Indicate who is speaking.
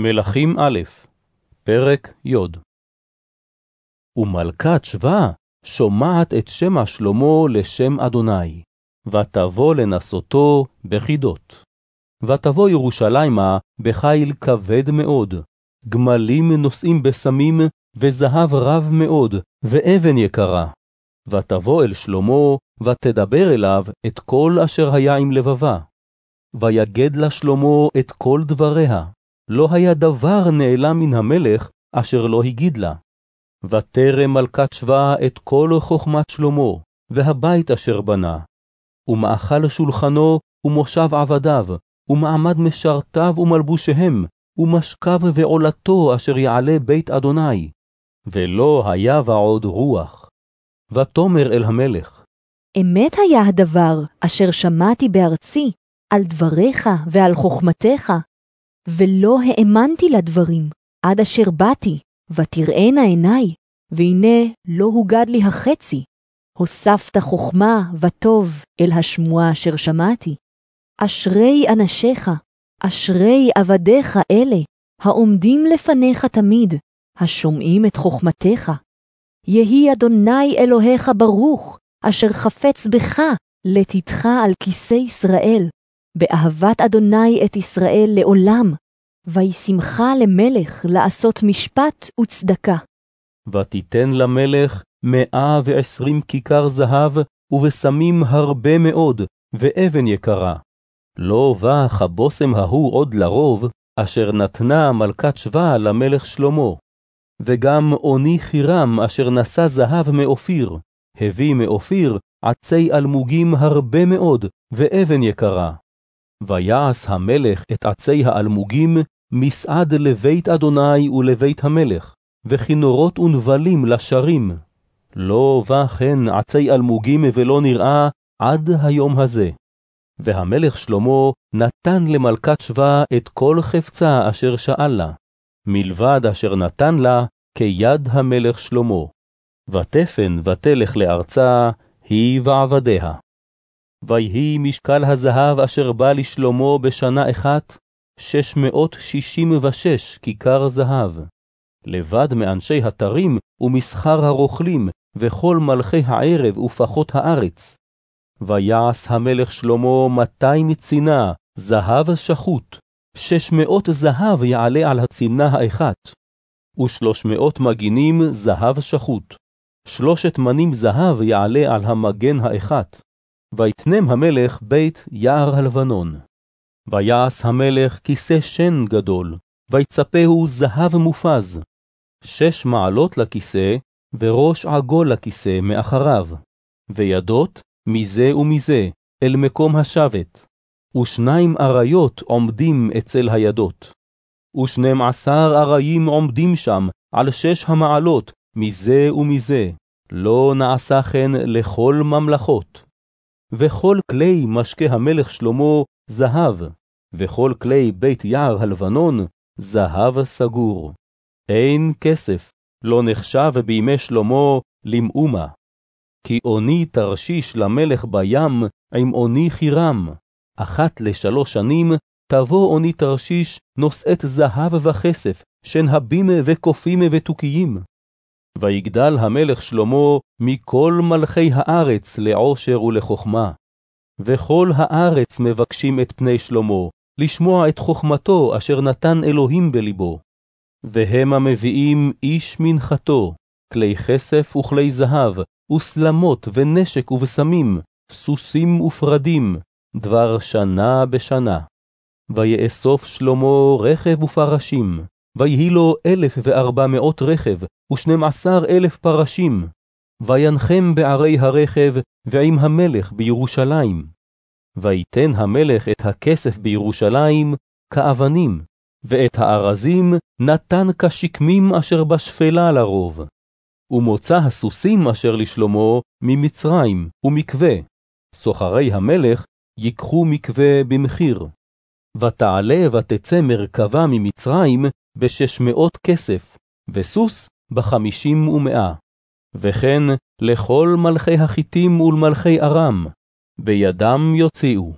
Speaker 1: מלכים א', פרק י. ומלכת שבא שומעת את שמע שלמה לשם אדוני, ותבוא לנסותו בחידות. ותבוא ירושלימה בחיל כבד מאוד, גמלים נושאים בסמים, וזהב רב מאוד, ואבן יקרה. ותבוא אל שלמה, ותדבר אליו את כל אשר היה עם לבבה. ויגד לה שלמה את כל דבריה, לא היה דבר נעלם מן המלך אשר לא הגיד לה. ותרם מלכת שבא את כל חכמת שלמה, והבית אשר בנה. ומאכל שולחנו ומושב עבדיו, ומעמד משרתיו ומלבושיהם, ומשכב ועולתו אשר יעלה בית אדוני. ולא היה ועוד רוח. ותאמר אל המלך,
Speaker 2: אמת היה הדבר אשר שמעתי בארצי, על דבריך ועל חוכמתך, ולא האמנתי לדברים, עד אשר באתי, ותראינה עיני, והנה לא הוגד לי החצי. הוספת חכמה וטוב אל השמועה אשר שמעתי. אשרי אנשיך, אשרי עבדיך אלה, העומדים לפניך תמיד, השומעים את חוכמתך. יהי אדוני אלוהיך ברוך, אשר חפץ בך, לתתך על כיסא ישראל, באהבת אדוני את ישראל לעולם, וישמחה למלך לעשות משפט וצדקה.
Speaker 1: ותיתן למלך מאה ועשרים כיכר זהב, ובשמים הרבה מאוד, ואבן יקרה. לא בא כבושם ההוא עוד לרוב, אשר נתנה מלכת שבא למלך שלמה. וגם אוני חירם אשר נשא זהב מאופיר, הביא מאופיר עצי אלמוגים הרבה מאוד, ואבן יקרה. ויעש המלך את עצי האלמוגים מסעד לבית אדוני ולבית המלך, וכינורות ונבלים לשרים. לא בא כן עצי אלמוגים ולא נראה עד היום הזה. והמלך שלמה נתן למלכת שבא את כל חפצה אשר שאל לה, מלבד אשר נתן לה כיד המלך שלמה. ותפן ותלך לארצה, היא ועבדיה. ויהי משקל הזהב אשר בא לשלמה בשנה אחת, שש מאות שישים ושש כיכר זהב. לבד מאנשי התרים ומסחר הרוכלים, וכל מלכי הערב ופחות הארץ. ויעש המלך שלמה מאתיים צינה, זהב שחוט, שש מאות זהב יעלה על הצינה האחת, ושלוש מאות מגינים זהב שחוט, שלושת מנים זהב יעלה על המגן האחת. ויתנם המלך בית יער הלבנון. ויעש המלך כיסא שן גדול, ויצפהו זהב מופז. שש מעלות לכיסא, וראש עגול לכיסא מאחריו. וידות מזה ומזה, אל מקום השבת. ושניים אריות עומדים אצל הידות. ושנים עשר אריים עומדים שם, על שש המעלות, מזה ומזה. לא נעשה כן לכל ממלכות. וכל כלי משקה המלך שלמה זהב, וכל כלי בית יער הלבנון זהב סגור. אין כסף, לא נחשב בימי שלמה למאומה. כי אוני תרשיש למלך בים עם אוני חירם, אחת לשלוש שנים תבוא אוני תרשיש נושאת זהב וכסף, שנהבים וקופים ותוכיים. ויגדל המלך שלמה מכל מלכי הארץ לעושר ולחכמה. וכל הארץ מבקשים את פני שלמה, לשמוע את חכמתו אשר נתן אלוהים בלבו. והמה מביאים איש מנחתו, כלי כסף וכלי זהב, וסלמות ונשק ובשמים, סוסים ופרדים, דבר שנה בשנה. ויאסוף שלמה רכב ופרשים, ויהי לו אלף וארבע מאות רכב, ושנים עשר אלף פרשים, וינחם בערי הרכב, ועם המלך בירושלים. ויתן המלך את הכסף בירושלים כאבנים, ואת הארזים נתן כשקמים אשר בשפלה לרוב. ומוצא הסוסים אשר לשלמה ממצרים, ומקווה. סוחרי המלך ייקחו מקווה במחיר. ותעלה ותצא מרכבה ממצרים בשש מאות כסף, וסוס בחמישים ומאה. וכן לכל מלכי החיתים ולמלכי ארם, בידם יוציאו.